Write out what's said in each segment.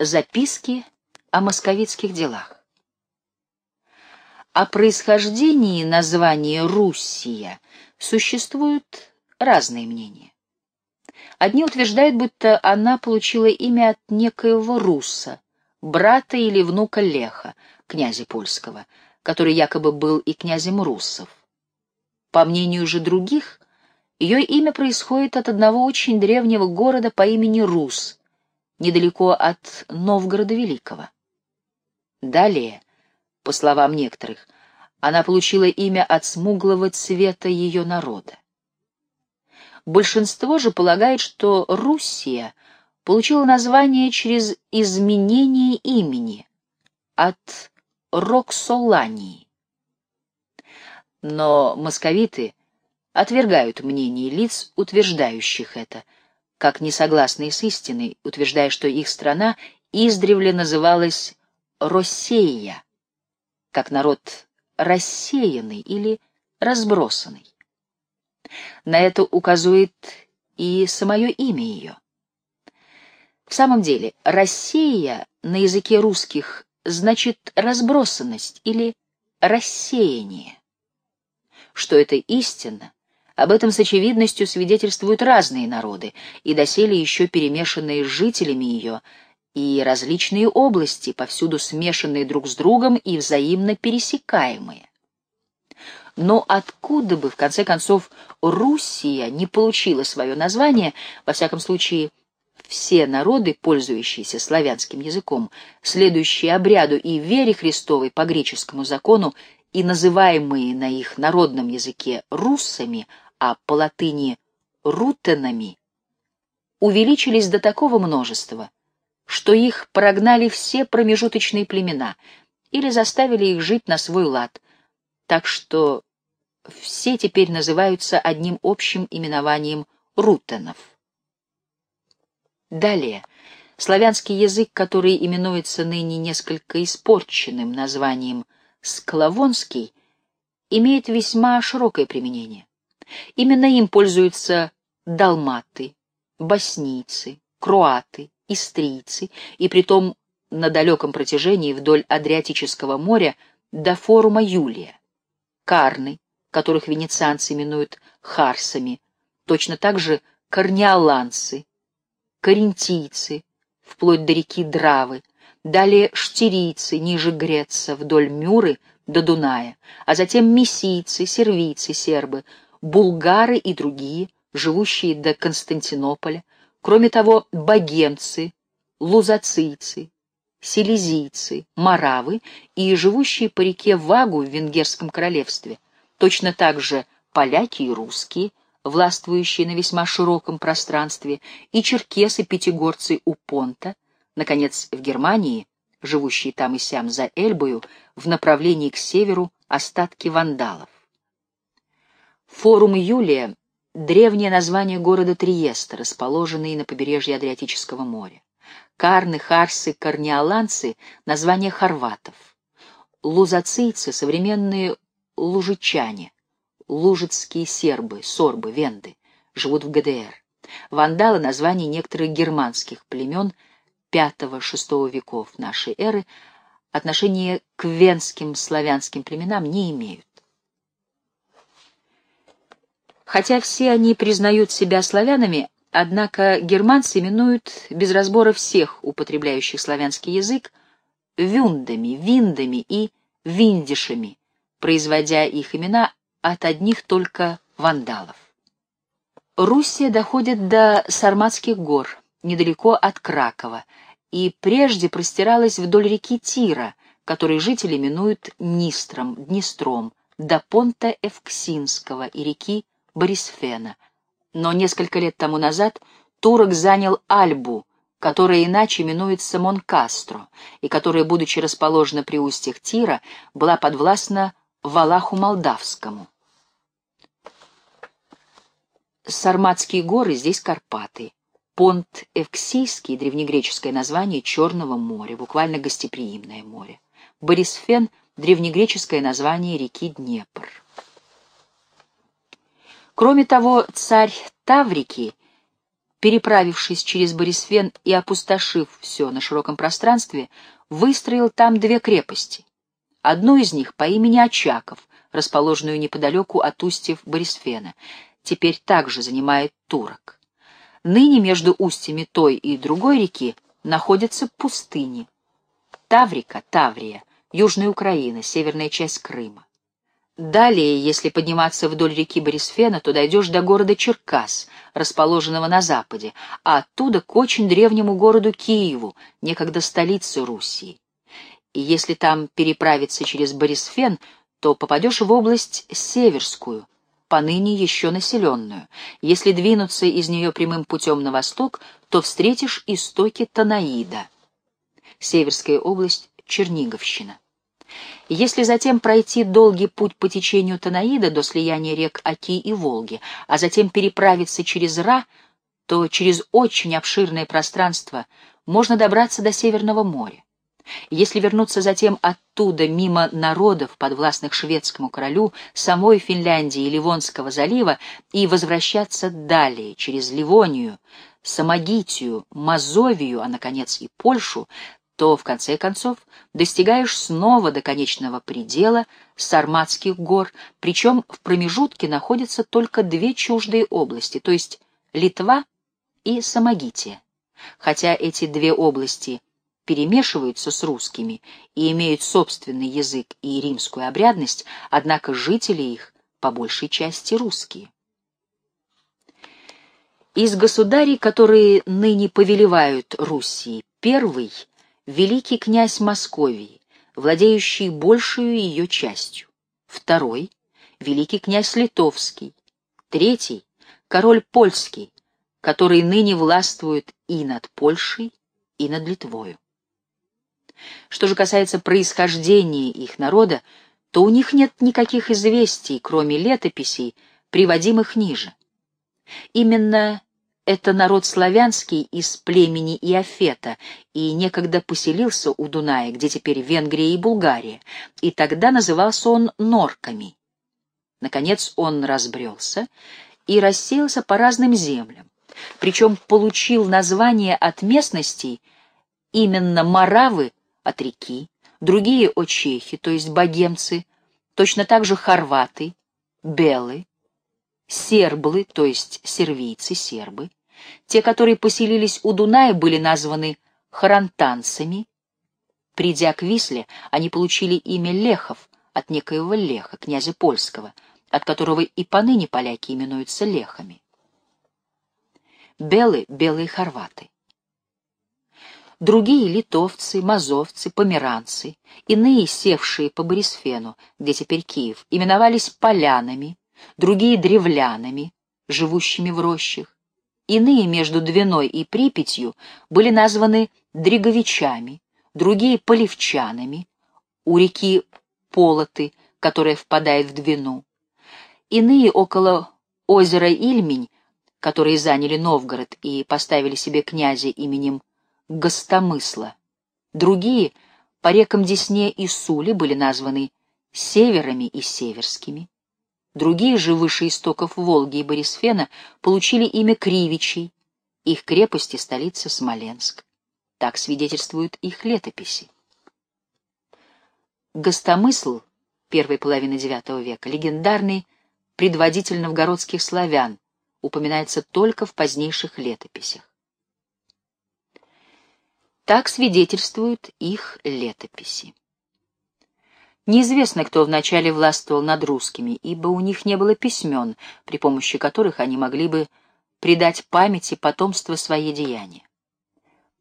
Записки о московитских делах. О происхождении названия Руссия существуют разные мнения. Одни утверждают, будто она получила имя от некоего Руса, брата или внука Леха, князя польского, который якобы был и князем руссов. По мнению же других, ее имя происходит от одного очень древнего города по имени Рус, недалеко от Новгорода Великого. Далее, по словам некоторых, она получила имя от смуглого цвета ее народа. Большинство же полагает, что Руссия получила название через изменение имени от Роксолании. Но московиты отвергают мнение лиц, утверждающих это, как несогласные с истиной, утверждая, что их страна издревле называлась Россия, как народ рассеянный или разбросанный. На это указывает и самое имя ее. В самом деле, Россия на языке русских значит разбросанность или рассеяние. Что это истина, об этом с очевидностью свидетельствуют разные народы, и доселе еще перемешанные с жителями ее, и различные области, повсюду смешанные друг с другом и взаимно пересекаемые. Но откуда бы, в конце концов, Руссия не получила свое название, во всяком случае, все народы, пользующиеся славянским языком, следующие обряду и вере Христовой по греческому закону и называемые на их народном языке руссами, а по латыни рутенами, увеличились до такого множества, что их прогнали все промежуточные племена или заставили их жить на свой лад, так что все теперь называются одним общим именованием рутенов. Далее, славянский язык, который именуется ныне несколько испорченным названием склавонский, имеет весьма широкое применение. Именно им пользуются далматы, боснийцы, круаты, истрийцы, и притом на далеком протяжении вдоль Адриатического моря до форума Юлия, карны, которых венецианцы именуют харсами, точно так же корниоланцы, карентийцы, вплоть до реки Дравы, далее штирийцы, ниже Греца, вдоль Мюры до Дуная, а затем мессийцы, сервийцы, сербы, булгары и другие, живущие до Константинополя, кроме того, богемцы, лузацийцы, силезийцы, маравы и живущие по реке Вагу в Венгерском королевстве, точно так же поляки и русские, властвующие на весьма широком пространстве, и черкесы-пятигорцы у Понта, наконец, в Германии, живущие там и сям за Эльбою, в направлении к северу остатки вандалов. Форум Юлия — древнее название города Триеста, расположенный на побережье Адриатического моря. Карны, харсы, корниоланцы — название хорватов. Лузацийцы — современные лужичане, лужицкие сербы, сорбы, венды, живут в ГДР. Вандалы — название некоторых германских племен V-VI веков нашей эры, отношения к венским славянским племенам не имеют. Хотя все они признают себя славянами, однако германцы именуют без разбора всех употребляющих славянский язык вюндами, виндами и виндишами, производя их имена от одних только вандалов. Руссия доходит до Сарматских гор, недалеко от Кракова, и прежде простиралась вдоль реки Тира, которую жители именуют Нистром, Днестром, до понта Эвксинского и реки Борисфена. Но несколько лет тому назад турок занял Альбу, которая иначе именуется Монкастро, и которая, будучи расположена при устьях Тира, была подвластна Валаху Молдавскому. Сарматские горы, здесь Карпаты. Понт Эвксийский, древнегреческое название Черного моря, буквально гостеприимное море. Борисфен — древнегреческое название реки Днепр. Кроме того, царь Таврики переправившись через Борисфен и опустошив все на широком пространстве, выстроил там две крепости. Одну из них по имени Очаков, расположенную неподалеку от устьев Борисфена, теперь также занимает турок. Ныне между устьями той и другой реки находятся пустыни. Таврика, Таврия, Южная Украина, северная часть Крыма. Далее, если подниматься вдоль реки Борисфена, то дойдешь до города Черкас, расположенного на западе, а оттуда к очень древнему городу Киеву, некогда столице Руси. И если там переправиться через Борисфен, то попадешь в область Северскую, поныне еще населенную. Если двинуться из нее прямым путем на восток, то встретишь истоки Танаида. Северская область — Черниговщина. Если затем пройти долгий путь по течению Танаида до слияния рек Оки и Волги, а затем переправиться через Ра, то через очень обширное пространство можно добраться до Северного моря. Если вернуться затем оттуда мимо народов, подвластных шведскому королю, самой Финляндии и Ливонского залива, и возвращаться далее через Ливонию, Самогитию, Мазовию, а, наконец, и Польшу, то, в конце концов, достигаешь снова до конечного предела Сарматских гор, причем в промежутке находятся только две чуждые области, то есть Литва и Самогития. Хотя эти две области перемешиваются с русскими и имеют собственный язык и римскую обрядность, однако жители их по большей части русские. Из государей, которые ныне повелевают Руси, первый — великий князь Московии, владеющий большую ее частью. Второй — великий князь Литовский. Третий — король польский, который ныне властвует и над Польшей, и над Литвою. Что же касается происхождения их народа, то у них нет никаких известий, кроме летописей, приводимых ниже. Именно это народ славянский из племени Иофета и некогда поселился у Дуная, где теперь Венгрия и Булгария, и тогда назывался он Норками. Наконец он разбрелся и рассеялся по разным землям, причем получил название от местностей именно Моравы от реки, другие от чехи, то есть богемцы, точно так же хорваты, белы, серблы, то есть сервийцы, сербы, те, которые поселились у Дуная, были названы харантанцами. Придя к Висле, они получили имя Лехов от некоего Леха, князя польского, от которого и поныне поляки именуются Лехами. Белы — белые хорваты. Другие — литовцы, мазовцы, померанцы, иные, севшие по Борисфену, где теперь Киев, именовались полянами, другие — древлянами, живущими в рощах, Иные между Двиной и Припятью были названы Дреговичами, другие — Полевчанами, у реки Полоты, которая впадает в Двину. Иные около озера Ильмень, которые заняли Новгород и поставили себе князя именем Гостомысла. Другие по рекам Десне и Сули были названы Северами и Северскими. Другие же выше истоков Волги и Борисфена получили имя Кривичей, их крепости столица Смоленск. Так свидетельствуют их летописи. Гостомысл первой половины IX века, легендарный предводитель новгородских славян, упоминается только в позднейших летописях. Так свидетельствуют их летописи. Неизвестно, кто вначале властвовал над русскими, ибо у них не было письмен, при помощи которых они могли бы придать памяти потомства свои деяния.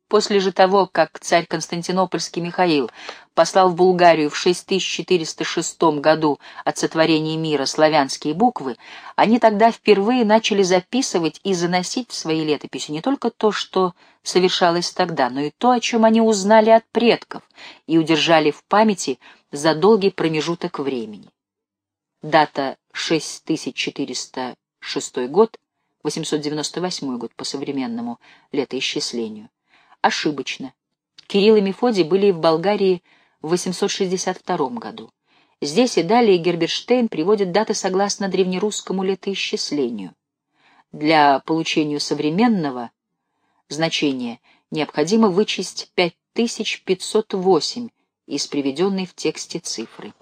После же того, как царь Константинопольский Михаил послал в Булгарию в 6406 году от сотворения мира славянские буквы, они тогда впервые начали записывать и заносить в свои летописи не только то, что совершалось тогда, но и то, о чем они узнали от предков и удержали в памяти за долгий промежуток времени. Дата 6406 год, 898 год по современному летоисчислению ошибочно. Кирилл и Мефодий были в Болгарии в 862 году. Здесь и далее Герберштейн приводит даты согласно древнерусскому летоисчислению. Для получения современного значения необходимо вычесть 5508 из приведенной в тексте цифры.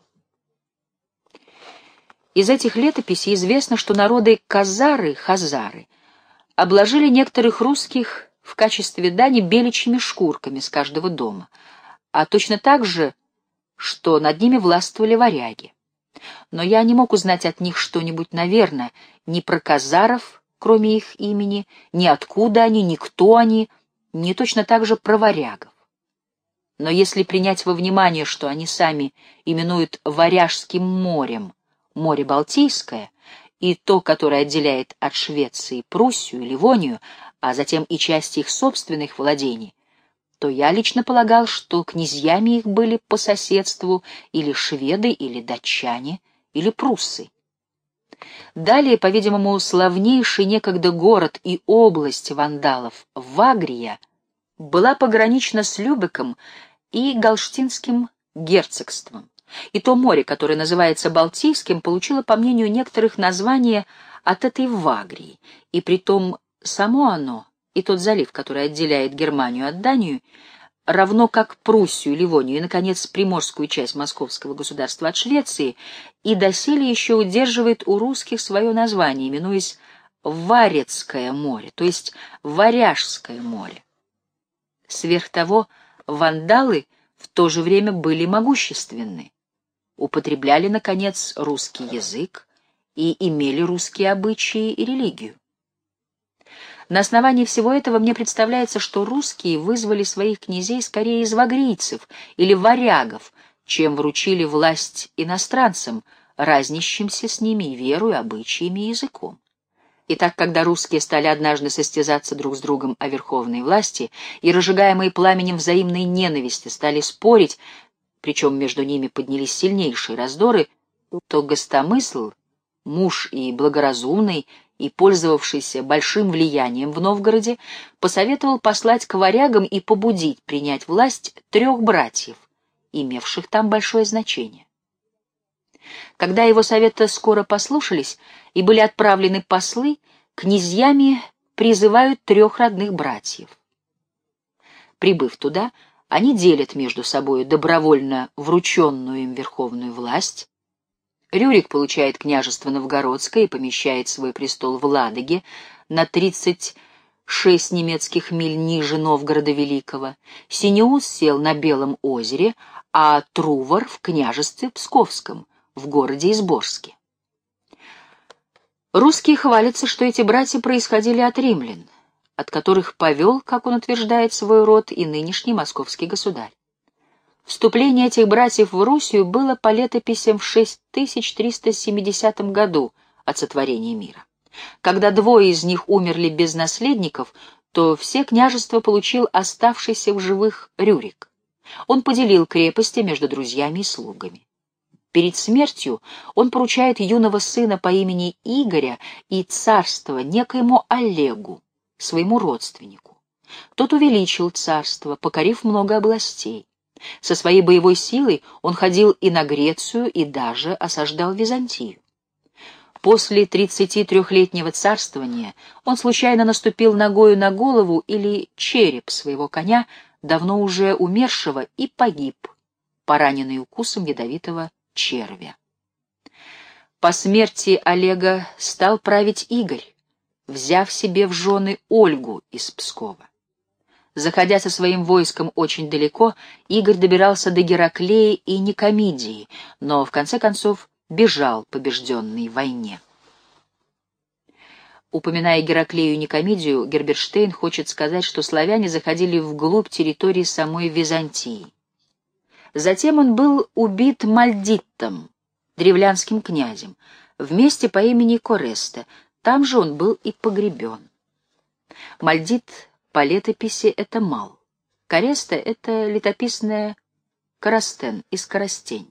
Из этих летописей известно, что народы казары, хазары, обложили некоторых русских в качестве дани беличьими шкурками с каждого дома, а точно так же, что над ними властвовали варяги. Но я не мог узнать от них что-нибудь, наверное, ни про казаров, кроме их имени, ни откуда они, ни кто они, ни точно так же про варягов. Но если принять во внимание, что они сами именуют Варяжским морем, море Балтийское, и то, которое отделяет от Швеции Пруссию и Ливонию, а затем и часть их собственных владений, то я лично полагал, что князьями их были по соседству или шведы, или датчане, или пруссы. Далее, по-видимому, славнейший некогда город и область вандалов Вагрия была погранична с Любеком и Галштинским герцогством. И то море, которое называется Балтийским, получило, по мнению некоторых, название от этой Вагрии, и притом само оно, и тот залив, который отделяет Германию от Данию, равно как Пруссию, Ливонию и, наконец, приморскую часть московского государства от Швеции, и доселе еще удерживает у русских свое название, именуясь Варецкое море, то есть Варяжское море. Сверх того, вандалы в то же время были могущественны употребляли, наконец, русский язык и имели русские обычаи и религию. На основании всего этого мне представляется, что русские вызвали своих князей скорее из вагрийцев или варягов, чем вручили власть иностранцам, разнящимся с ними и верой, обычаями и языком. Итак, когда русские стали однажды состязаться друг с другом о верховной власти и, разжигаемые пламенем взаимной ненависти, стали спорить, причем между ними поднялись сильнейшие раздоры, то гостомысл, муж и благоразумный, и пользовавшийся большим влиянием в Новгороде, посоветовал послать к варягам и побудить принять власть трех братьев, имевших там большое значение. Когда его совета скоро послушались и были отправлены послы, князьями призывают трех родных братьев. Прибыв туда, они делят между собой добровольно врученную им верховную власть. Рюрик получает княжество Новгородское и помещает свой престол в Ладоге на 36 немецких миль ниже Новгорода Великого. Синеус сел на Белом озере, а Трувор в княжестве Псковском, в городе Изборске. Русские хвалятся, что эти братья происходили от римлян от которых повел, как он утверждает, свой род и нынешний московский государь. Вступление этих братьев в Руссию было по летописям в 6370 году от сотворения мира. Когда двое из них умерли без наследников, то все княжества получил оставшийся в живых Рюрик. Он поделил крепости между друзьями и слугами. Перед смертью он поручает юного сына по имени Игоря и царство некоему Олегу, своему родственнику. Тот увеличил царство, покорив много областей. Со своей боевой силой он ходил и на Грецию, и даже осаждал Византию. После 33-летнего царствования он случайно наступил ногою на голову или череп своего коня, давно уже умершего, и погиб, пораненный укусом ядовитого червя. По смерти Олега стал править Игорь, взяв себе в жены Ольгу из Пскова. Заходя со своим войском очень далеко, Игорь добирался до Гераклеи и Никомидии, но в конце концов бежал побежденный в войне. Упоминая Гераклею и Никомидию, Герберштейн хочет сказать, что славяне заходили вглубь территории самой Византии. Затем он был убит Мальдитом, древлянским князем, в месте по имени Кореста, там же он был и погребен. Мальдит по летописи — это мал. Кореста — это летописная Коростень, Искоростень.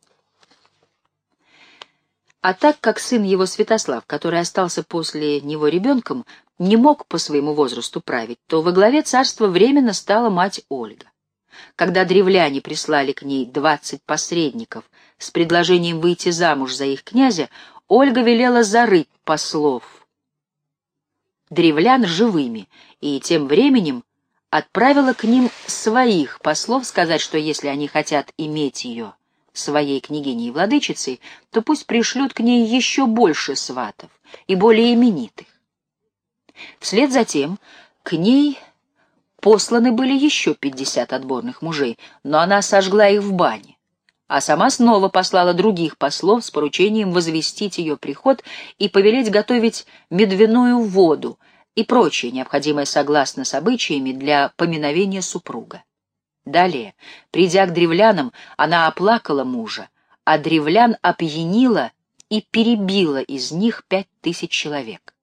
А так как сын его Святослав, который остался после него ребенком, не мог по своему возрасту править, то во главе царства временно стала мать Ольга. Когда древляне прислали к ней двадцать посредников с предложением выйти замуж за их князя, Ольга велела зарыть послов древлян живыми и тем временем отправила к ним своих послов сказать, что если они хотят иметь ее своей княгиней и владычицей, то пусть пришлют к ней еще больше сватов и более именитых. Вслед за тем к ней посланы были еще пятьдесят отборных мужей, но она сожгла их в бане, а сама снова послала других послов с поручением возвестить ее приход и повелеть готовить медвяную воду, и прочее, необходимое согласно с обычаями для поминовения супруга. Далее, придя к древлянам, она оплакала мужа, а древлян опьянила и перебила из них пять тысяч человек.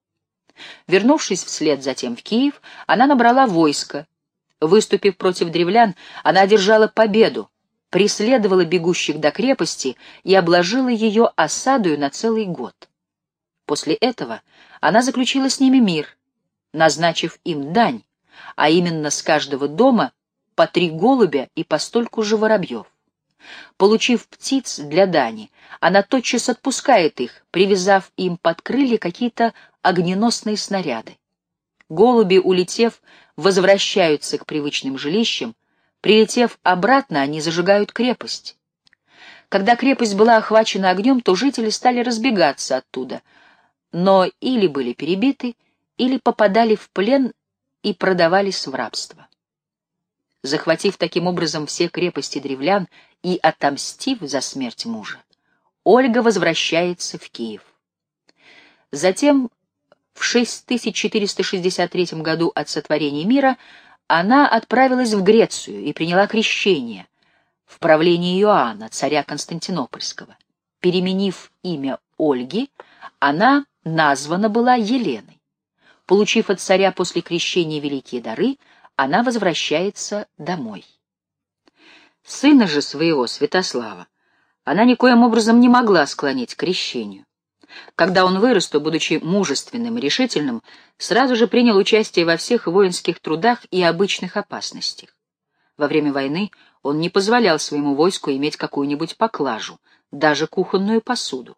Вернувшись вслед затем в Киев, она набрала войско. Выступив против древлян, она одержала победу, преследовала бегущих до крепости и обложила ее осадою на целый год. После этого она заключила с ними мир — назначив им дань, а именно с каждого дома по три голубя и по стольку же воробьев. Получив птиц для дани, она тотчас отпускает их, привязав им под крылья какие-то огненосные снаряды. Голуби, улетев, возвращаются к привычным жилищам, прилетев обратно, они зажигают крепость. Когда крепость была охвачена огнем, то жители стали разбегаться оттуда, но или были перебиты, или попадали в плен и продавались в рабство. Захватив таким образом все крепости древлян и отомстив за смерть мужа, Ольга возвращается в Киев. Затем, в 6463 году от сотворения мира, она отправилась в Грецию и приняла крещение в правлении Иоанна, царя Константинопольского. Переменив имя Ольги, она названа была Еленой. Получив от царя после крещения великие дары, она возвращается домой. Сына же своего, Святослава, она никоим образом не могла склонить к крещению. Когда он вырос, то, будучи мужественным и решительным, сразу же принял участие во всех воинских трудах и обычных опасностях. Во время войны он не позволял своему войску иметь какую-нибудь поклажу, даже кухонную посуду.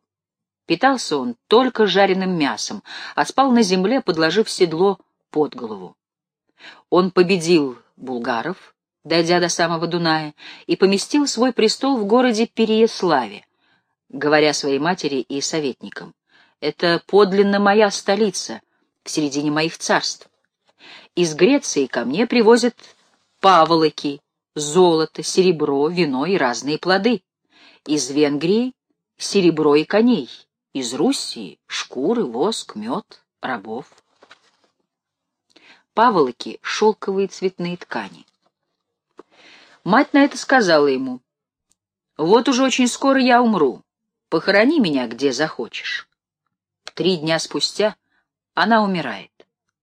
Питался он только жареным мясом, а спал на земле, подложив седло под голову. Он победил булгаров, дойдя до самого Дуная, и поместил свой престол в городе Переяславе, говоря своей матери и советникам, «Это подлинно моя столица, в середине моих царств. Из Греции ко мне привозят паволоки, золото, серебро, вино и разные плоды. Из Венгрии — серебро и коней, из Руси шкуры, воск, мед, рабов. Паволоки — шелковые цветные ткани. Мать на это сказала ему, «Вот уже очень скоро я умру. Похорони меня, где захочешь». Три дня спустя она умирает.